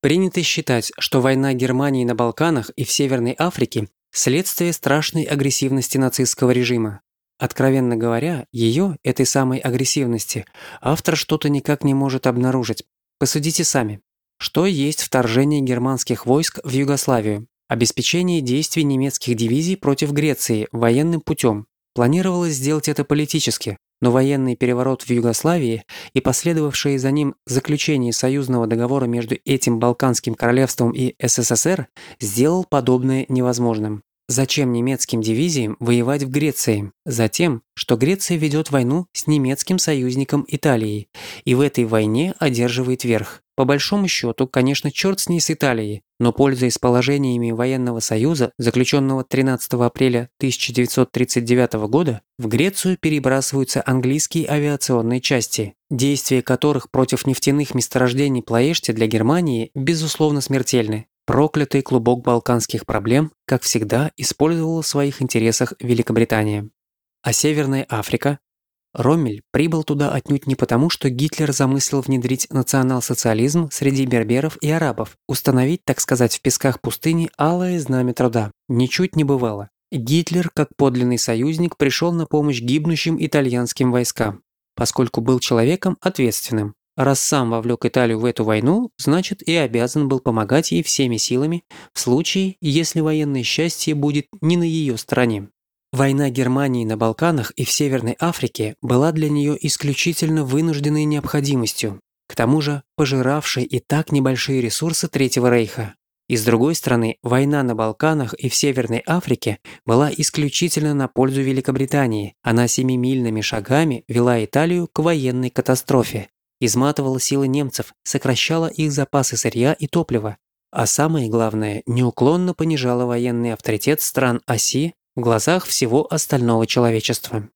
Принято считать, что война Германии на Балканах и в Северной Африке – следствие страшной агрессивности нацистского режима. Откровенно говоря, ее, этой самой агрессивности, автор что-то никак не может обнаружить. Посудите сами. Что есть вторжение германских войск в Югославию? Обеспечение действий немецких дивизий против Греции военным путем. Планировалось сделать это политически, но военный переворот в Югославии и последовавшее за ним заключение союзного договора между этим Балканским королевством и СССР сделал подобное невозможным. Зачем немецким дивизиям воевать в Греции? Затем, что Греция ведет войну с немецким союзником Италией и в этой войне одерживает верх. По большому счету, конечно, черт с ней с Италией, но пользуясь положениями военного союза, заключенного 13 апреля 1939 года, в Грецию перебрасываются английские авиационные части, действия которых против нефтяных месторождений Плоешти для Германии безусловно смертельны. Проклятый клубок балканских проблем, как всегда, использовала в своих интересах Великобритания. А Северная Африка? Роммель прибыл туда отнюдь не потому, что Гитлер замыслил внедрить национал-социализм среди берберов и арабов, установить, так сказать, в песках пустыни алое знамя труда. Ничуть не бывало. Гитлер, как подлинный союзник, пришел на помощь гибнущим итальянским войскам, поскольку был человеком ответственным. Раз сам вовлек Италию в эту войну, значит и обязан был помогать ей всеми силами в случае, если военное счастье будет не на ее стороне. Война Германии на Балканах и в Северной Африке была для нее исключительно вынужденной необходимостью, к тому же пожиравшей и так небольшие ресурсы Третьего Рейха. И с другой стороны, война на Балканах и в Северной Африке была исключительно на пользу Великобритании. Она семимильными шагами вела Италию к военной катастрофе, изматывала силы немцев, сокращала их запасы сырья и топлива, а самое главное, неуклонно понижала военный авторитет стран оси в глазах всего остального человечества.